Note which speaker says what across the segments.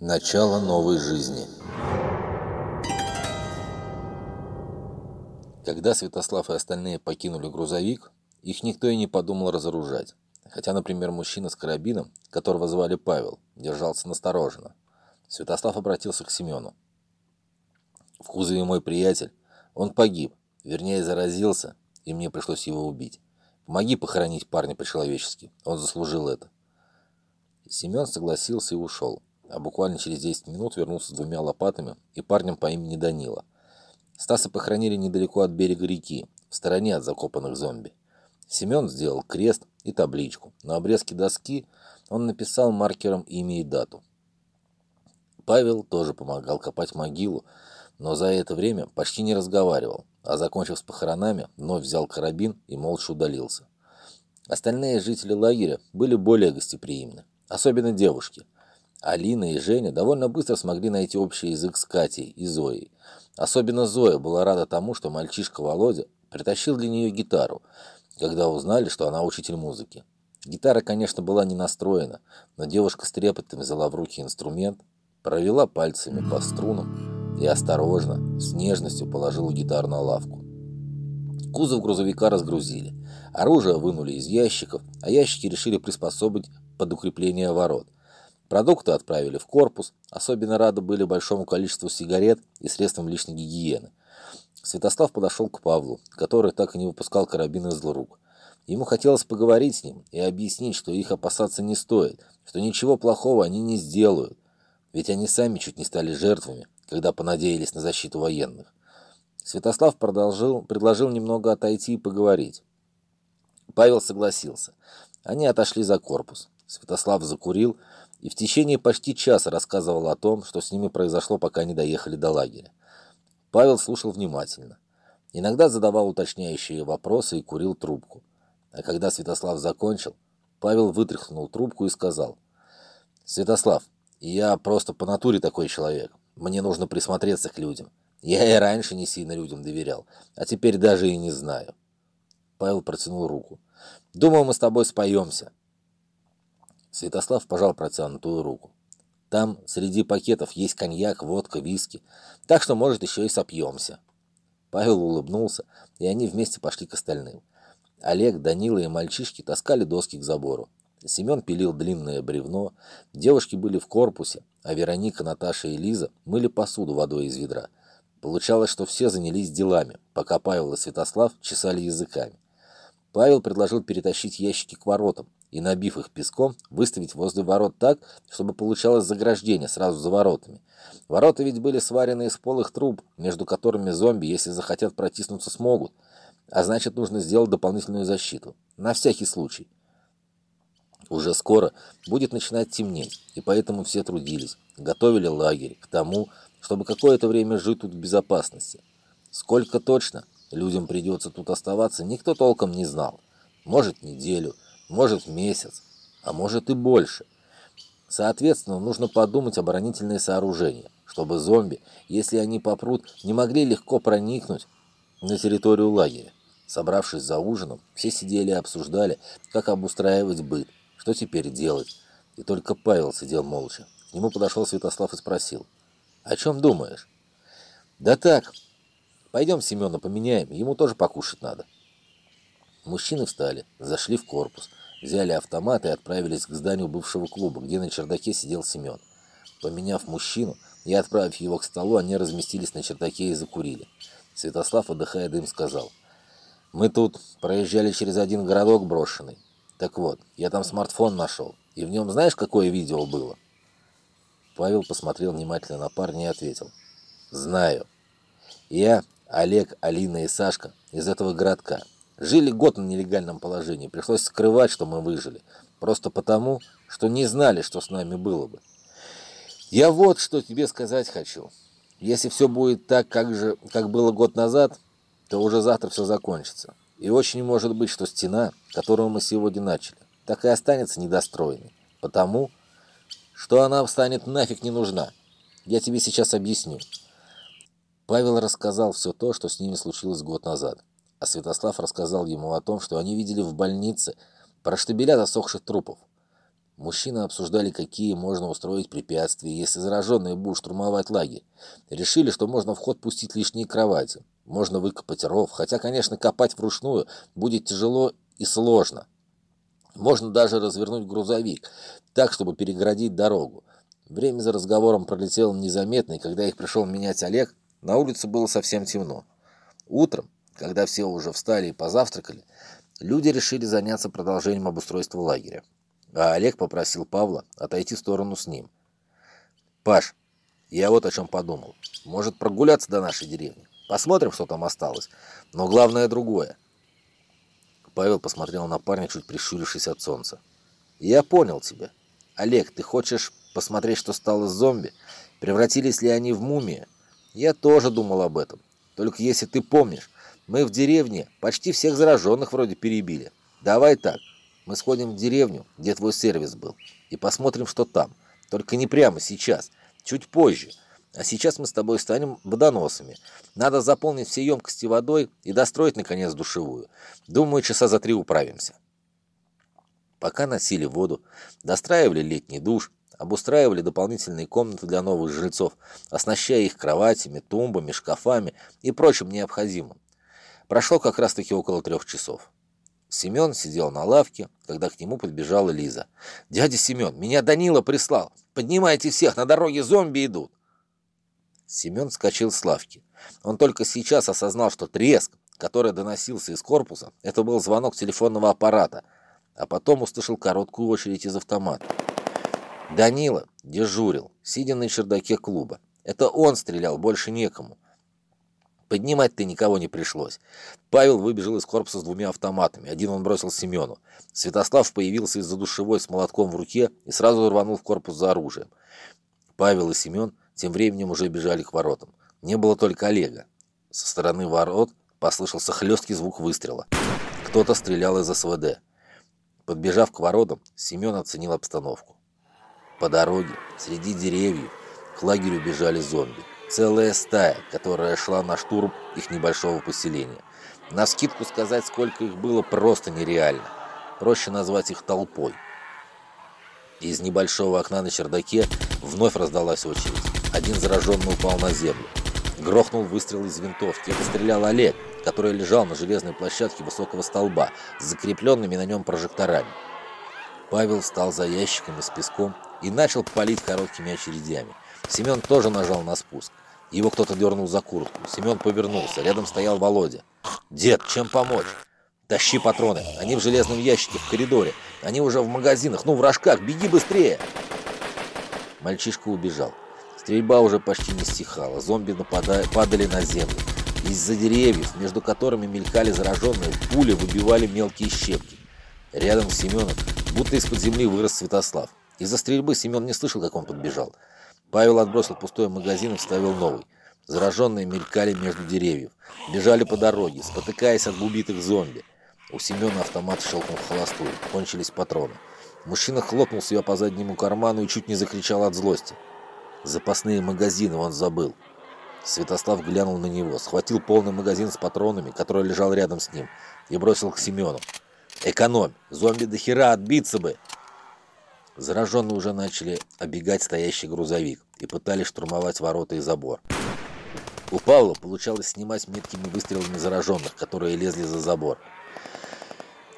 Speaker 1: Начало новой жизни. Когда Святослав и остальные покинули грузовик, их никто и не подумал разоружать. Хотя, например, мужчина с карабином, которого звали Павел, держался настороженно. Святослав обратился к Семену. «В кузове мой приятель. Он погиб. Вернее, заразился, и мне пришлось его убить. Помоги похоронить парня по-человечески. Он заслужил это». Семен согласился и ушел а буквально через 10 минут вернулся с двумя лопатами и парнем по имени Данила. Стаса похоронили недалеко от берега реки, в стороне от закопанных зомби. Семен сделал крест и табличку. На обрезке доски он написал маркером имя и дату. Павел тоже помогал копать могилу, но за это время почти не разговаривал, а закончив с похоронами, вновь взял карабин и молча удалился. Остальные жители лагеря были более гостеприимны, особенно девушки – Алина и Женя довольно быстро смогли найти общий язык с Катей и Зоей. Особенно Зоя была рада тому, что мальчишка Володя притащил для нее гитару, когда узнали, что она учитель музыки. Гитара, конечно, была не настроена, но девушка с трепетом взяла в руки инструмент, провела пальцами по струнам и осторожно, с нежностью положила гитару на лавку. Кузов грузовика разгрузили. Оружие вынули из ящиков, а ящики решили приспособить под укрепление ворот – Продукты отправили в корпус, особенно рады были большому количеству сигарет и средствам личной гигиены. Святослав подошел к Павлу, который так и не выпускал карабин из рук. Ему хотелось поговорить с ним и объяснить, что их опасаться не стоит, что ничего плохого они не сделают, ведь они сами чуть не стали жертвами, когда понадеялись на защиту военных. Святослав продолжил, предложил немного отойти и поговорить. Павел согласился. Они отошли за корпус. Святослав закурил и в течение почти часа рассказывал о том, что с ними произошло, пока они доехали до лагеря. Павел слушал внимательно. Иногда задавал уточняющие вопросы и курил трубку. А когда Святослав закончил, Павел вытряхнул трубку и сказал, «Святослав, я просто по натуре такой человек. Мне нужно присмотреться к людям. Я и раньше не сильно людям доверял, а теперь даже и не знаю». Павел протянул руку. «Думаю, мы с тобой споемся. Святослав пожал протянутую руку. Там среди пакетов есть коньяк, водка, виски, так что, может, еще и сопьемся. Павел улыбнулся, и они вместе пошли к остальным. Олег, Данила и мальчишки таскали доски к забору. Семен пилил длинное бревно, девушки были в корпусе, а Вероника, Наташа и Лиза мыли посуду водой из ведра. Получалось, что все занялись делами, пока Павел и Святослав чесали языками. Павел предложил перетащить ящики к воротам, и, набив их песком, выставить возле ворот так, чтобы получалось заграждение сразу за воротами. Ворота ведь были сварены из полых труб, между которыми зомби, если захотят протиснуться, смогут. А значит, нужно сделать дополнительную защиту. На всякий случай. Уже скоро будет начинать темнеть, и поэтому все трудились, готовили лагерь к тому, чтобы какое-то время жить тут в безопасности. Сколько точно людям придется тут оставаться, никто толком не знал. Может, неделю – может месяц, а может и больше. Соответственно, нужно подумать оборонительные сооружения, чтобы зомби, если они попрут, не могли легко проникнуть на территорию лагеря. Собравшись за ужином, все сидели и обсуждали, как обустраивать быт, что теперь делать. И только Павел сидел молча. К нему подошел Святослав и спросил, «О чем думаешь?» «Да так, пойдем Семена поменяем, ему тоже покушать надо». Мужчины встали, зашли в корпус, взяли автоматы и отправились к зданию бывшего клуба, где на чердаке сидел Семен. Поменяв мужчину и отправив его к столу, они разместились на чердаке и закурили. Святослав, отдыхая дым, сказал, «Мы тут проезжали через один городок брошенный. Так вот, я там смартфон нашел, и в нем знаешь, какое видео было?» Павел посмотрел внимательно на парня и ответил, «Знаю. Я, Олег, Алина и Сашка из этого городка». Жили год на нелегальном положении, пришлось скрывать, что мы выжили. Просто потому, что не знали, что с нами было бы. Я вот что тебе сказать хочу. Если все будет так, как, же, как было год назад, то уже завтра все закончится. И очень может быть, что стена, которую мы сегодня начали, так и останется недостроенной. Потому, что она станет нафиг не нужна. Я тебе сейчас объясню. Павел рассказал все то, что с ними случилось год назад а Святослав рассказал ему о том, что они видели в больнице про штабеля засохших трупов. Мужчины обсуждали, какие можно устроить препятствия, если зараженные будут штурмовать лагерь. Решили, что можно в ход пустить лишние кровати. Можно выкопать ров, хотя, конечно, копать вручную будет тяжело и сложно. Можно даже развернуть грузовик, так, чтобы переградить дорогу. Время за разговором пролетело незаметно, и когда их пришел менять Олег, на улице было совсем темно. Утром, когда все уже встали и позавтракали, люди решили заняться продолжением обустройства лагеря. А Олег попросил Павла отойти в сторону с ним. «Паш, я вот о чем подумал. Может прогуляться до нашей деревни? Посмотрим, что там осталось. Но главное другое». Павел посмотрел на парня, чуть прищурившись от солнца. «Я понял тебя. Олег, ты хочешь посмотреть, что стало с зомби? Превратились ли они в мумии? Я тоже думал об этом. Только если ты помнишь, мы в деревне почти всех зараженных вроде перебили. Давай так, мы сходим в деревню, где твой сервис был, и посмотрим, что там. Только не прямо сейчас, чуть позже. А сейчас мы с тобой станем водоносами. Надо заполнить все емкости водой и достроить, наконец, душевую. Думаю, часа за три управимся. Пока носили воду, достраивали летний душ, обустраивали дополнительные комнаты для новых жильцов, оснащая их кроватями, тумбами, шкафами и прочим необходимым. Прошло как раз-таки около трех часов. Семен сидел на лавке, когда к нему подбежала Лиза. «Дядя Семен, меня Данила прислал! Поднимайте всех, на дороге зомби идут!» Семен вскочил с лавки. Он только сейчас осознал, что треск, который доносился из корпуса, это был звонок телефонного аппарата, а потом услышал короткую очередь из автомата. Данила дежурил, сидя на чердаке клуба. Это он стрелял, больше некому. Поднимать-то никого не пришлось. Павел выбежал из корпуса с двумя автоматами. Один он бросил Семену. Святослав появился из-за душевой с молотком в руке и сразу рванул в корпус за оружием. Павел и Семен тем временем уже бежали к воротам. Не было только Олега. Со стороны ворот послышался хлесткий звук выстрела. Кто-то стрелял из СВД. Подбежав к воротам, Семен оценил обстановку. По дороге, среди деревьев, к лагерю бежали зомби. Целая стая, которая шла на штурм их небольшого поселения. На скидку сказать, сколько их было, просто нереально. Проще назвать их толпой. Из небольшого окна на чердаке вновь раздалась очередь. Один зараженный упал на землю. Грохнул выстрел из винтовки. Это стрелял Олег, который лежал на железной площадке высокого столба с закрепленными на нем прожекторами. Павел встал за ящиками с песком и начал палить короткими очередями. Семен тоже нажал на спуск. Его кто-то дернул за куртку. Семен повернулся. Рядом стоял Володя. «Дед, чем помочь?» «Тащи патроны. Они в железном ящике в коридоре. Они уже в магазинах. Ну, в рожках. Беги быстрее!» Мальчишка убежал. Стрельба уже почти не стихала. Зомби нападали, падали на землю. Из-за деревьев, между которыми мелькали зараженные, пули выбивали мелкие щепки. Рядом с Семеном, будто из-под земли вырос Святослав. Из-за стрельбы Семен не слышал, как он подбежал. Павел отбросил пустой магазин и вставил новый. Зараженные мелькали между деревьев. Бежали по дороге, спотыкаясь от убитых зомби. У Семена автомат щелкнул холостую. Кончились патроны. Мужчина хлопнул себя по заднему карману и чуть не закричал от злости. Запасные магазины он забыл. Святослав глянул на него, схватил полный магазин с патронами, который лежал рядом с ним, и бросил к Семену. «Экономь! Зомби до хера отбиться бы!» Зараженные уже начали обегать стоящий грузовик и пытались штурмовать ворота и забор. У Павла получалось снимать меткими выстрелами зараженных, которые лезли за забор.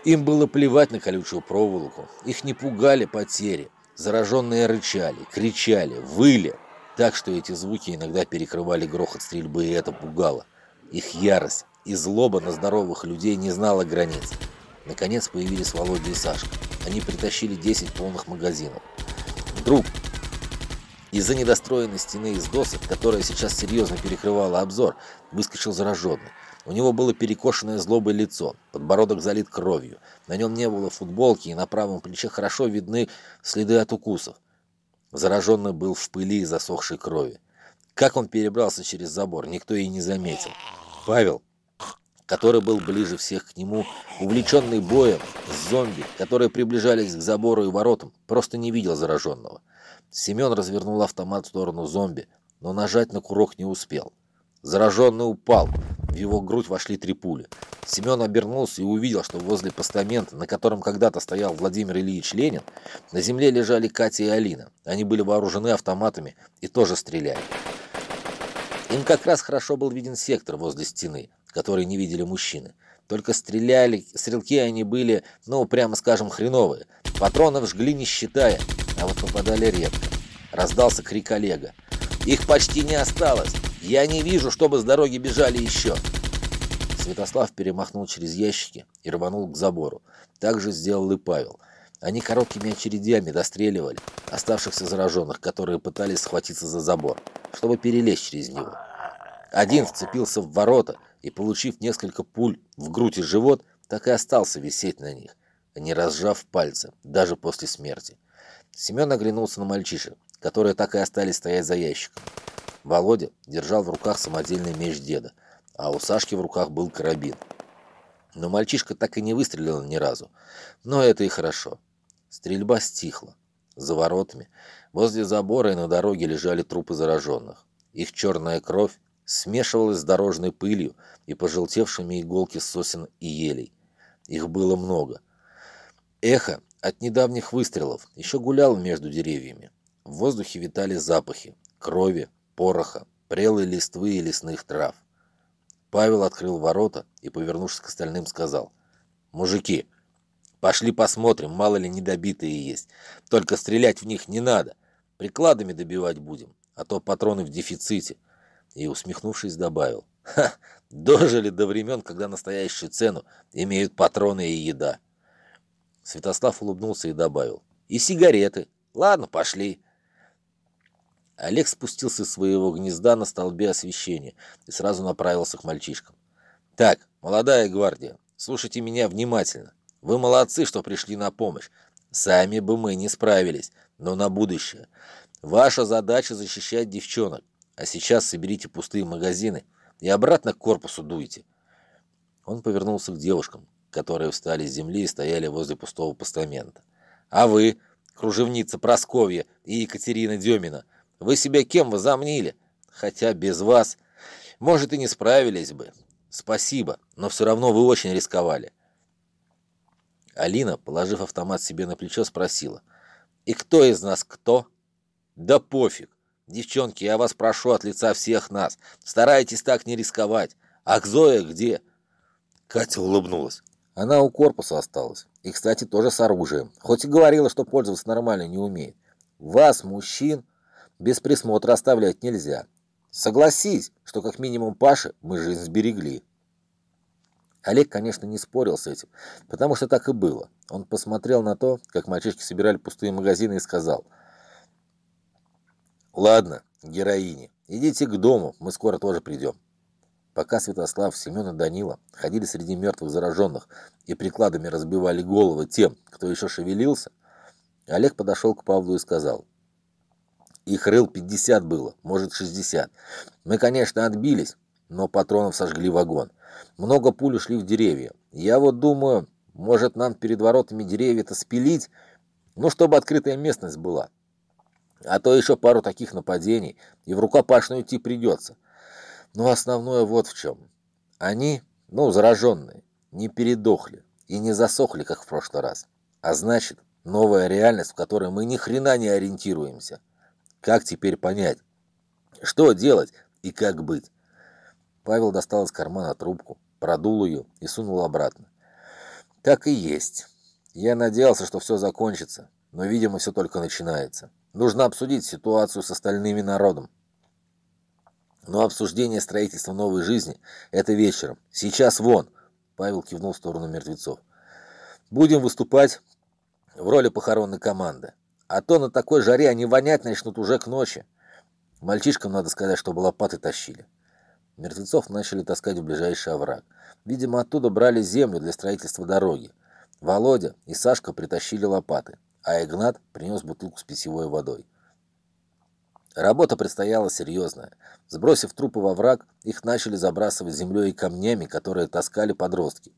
Speaker 1: Им было плевать на колючую проволоку, их не пугали потери. Зараженные рычали, кричали, выли, так что эти звуки иногда перекрывали грохот стрельбы, и это пугало. Их ярость и злоба на здоровых людей не знала границ. Наконец появились Володя и Сашка. Они притащили 10 полных магазинов. Вдруг из-за недостроенной стены из досок, которая сейчас серьезно перекрывала обзор, выскочил зараженный. У него было перекошенное злобое лицо, подбородок залит кровью. На нем не было футболки, и на правом плече хорошо видны следы от укусов. Зараженный был в пыли и засохшей крови. Как он перебрался через забор, никто и не заметил. Павел который был ближе всех к нему, увлеченный боем с зомби, которые приближались к забору и воротам, просто не видел зараженного. Семен развернул автомат в сторону зомби, но нажать на курок не успел. Зараженный упал, в его грудь вошли три пули. Семен обернулся и увидел, что возле постамента, на котором когда-то стоял Владимир Ильич Ленин, на земле лежали Катя и Алина. Они были вооружены автоматами и тоже стреляли. Им как раз хорошо был виден сектор возле стены, который не видели мужчины. Только стреляли, стрелки они были, ну, прямо скажем, хреновые. Патронов жгли не считая, а вот попадали редко. Раздался крик Олега. «Их почти не осталось! Я не вижу, чтобы с дороги бежали еще!» Святослав перемахнул через ящики и рванул к забору. Так же сделал и Павел. Они короткими очередями достреливали оставшихся зараженных, которые пытались схватиться за забор, чтобы перелезть через него. Один вцепился в ворота и, получив несколько пуль в грудь и живот, так и остался висеть на них, не разжав пальцы, даже после смерти. Семен оглянулся на мальчишек, которые так и остались стоять за ящиком. Володя держал в руках самодельный меч деда, а у Сашки в руках был карабин. Но мальчишка так и не выстрелил ни разу. Но это и хорошо. Стрельба стихла. За воротами, возле забора и на дороге лежали трупы зараженных. Их черная кровь смешивалась с дорожной пылью и пожелтевшими иголки сосен и елей. Их было много. Эхо от недавних выстрелов еще гуляло между деревьями. В воздухе витали запахи крови, пороха, прелой листвы и лесных трав. Павел открыл ворота и, повернувшись к остальным, сказал, «Мужики, пошли посмотрим, мало ли недобитые есть. Только стрелять в них не надо. Прикладами добивать будем, а то патроны в дефиците и, усмехнувшись, добавил. «Ха! Дожили до времен, когда настоящую цену имеют патроны и еда!» Святослав улыбнулся и добавил. «И сигареты. Ладно, пошли!» Олег спустился из своего гнезда на столбе освещения и сразу направился к мальчишкам. «Так, молодая гвардия, слушайте меня внимательно. Вы молодцы, что пришли на помощь. Сами бы мы не справились, но на будущее. Ваша задача защищать девчонок. А сейчас соберите пустые магазины и обратно к корпусу дуйте. Он повернулся к девушкам, которые встали с земли и стояли возле пустого постамента. А вы, кружевница Просковья и Екатерина Демина, вы себя кем возомнили? Хотя без вас, может, и не справились бы. Спасибо, но все равно вы очень рисковали. Алина, положив автомат себе на плечо, спросила. «И кто из нас кто?» «Да пофиг. Девчонки, я вас прошу от лица всех нас, старайтесь так не рисковать. Ах, Зоя где?» Катя улыбнулась. Она у корпуса осталась. И, кстати, тоже с оружием. Хоть и говорила, что пользоваться нормально не умеет. Вас, мужчин, без присмотра оставлять нельзя. Согласись, что как минимум Паше мы жизнь сберегли. Олег, конечно, не спорил с этим, потому что так и было. Он посмотрел на то, как мальчишки собирали пустые магазины и сказал – Ладно, героини, идите к дому, мы скоро тоже придем. Пока Святослав, Семен и Данила ходили среди мертвых зараженных и прикладами разбивали головы тем, кто еще шевелился, Олег подошел к Павлу и сказал, «Их рыл 50 было, может 60. Мы, конечно, отбились, но патронов сожгли вагон. Много пуль ушли в деревья. Я вот думаю, может нам перед воротами деревья-то спилить, ну, чтобы открытая местность была. А то еще пару таких нападений, и в рукопашную идти придется. Но основное вот в чем. Они, ну, зараженные, не передохли и не засохли, как в прошлый раз. А значит, новая реальность, в которой мы ни хрена не ориентируемся. Как теперь понять? Что делать и как быть? Павел достал из кармана трубку, продул ее и сунул обратно. Так и есть. Я надеялся, что все закончится, но, видимо, все только начинается. Нужно обсудить ситуацию с остальными народом. Но обсуждение строительства новой жизни – это вечером. Сейчас вон!» Павел кивнул в сторону мертвецов. «Будем выступать в роли похоронной команды. А то на такой жаре они вонять начнут уже к ночи. Мальчишкам надо сказать, чтобы лопаты тащили». Мертвецов начали таскать в ближайший овраг. Видимо, оттуда брали землю для строительства дороги. Володя и Сашка притащили лопаты а Игнат принес бутылку с питьевой водой. Работа предстояла серьезная. Сбросив трупы во враг, их начали забрасывать землей и камнями, которые таскали подростки.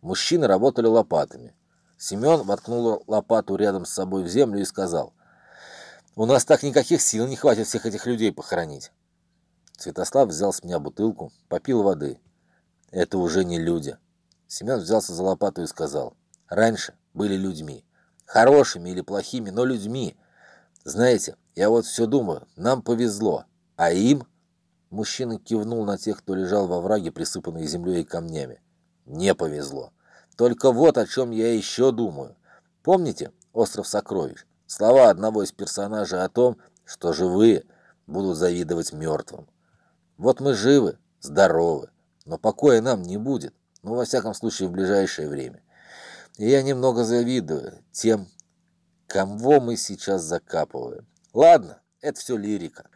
Speaker 1: Мужчины работали лопатами. Семен воткнул лопату рядом с собой в землю и сказал, «У нас так никаких сил не хватит всех этих людей похоронить». Святослав взял с меня бутылку, попил воды. «Это уже не люди. Семен взялся за лопату и сказал. Раньше были людьми. Хорошими или плохими, но людьми. Знаете, я вот все думаю, нам повезло, а им... Мужчина кивнул на тех, кто лежал во враге, присыпанный землей и камнями. Не повезло. Только вот о чем я еще думаю. Помните «Остров сокровищ»? Слова одного из персонажей о том, что живые будут завидовать мертвым. Вот мы живы, здоровы, но покоя нам не будет, ну, во всяком случае, в ближайшее время. И я немного завидую тем, кого мы сейчас закапываем. Ладно, это все лирика.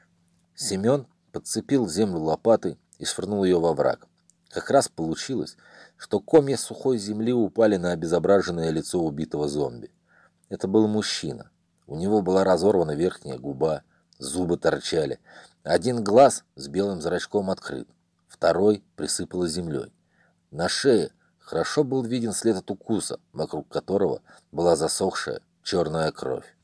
Speaker 1: Семен подцепил землю лопатой и швырнул ее во враг. Как раз получилось, что комья сухой земли упали на обезображенное лицо убитого зомби. Это был мужчина. У него была разорвана верхняя губа, зубы торчали. Один глаз с белым зрачком открыт, второй присыпало землей. На шее хорошо был виден след от укуса, вокруг которого была засохшая черная кровь.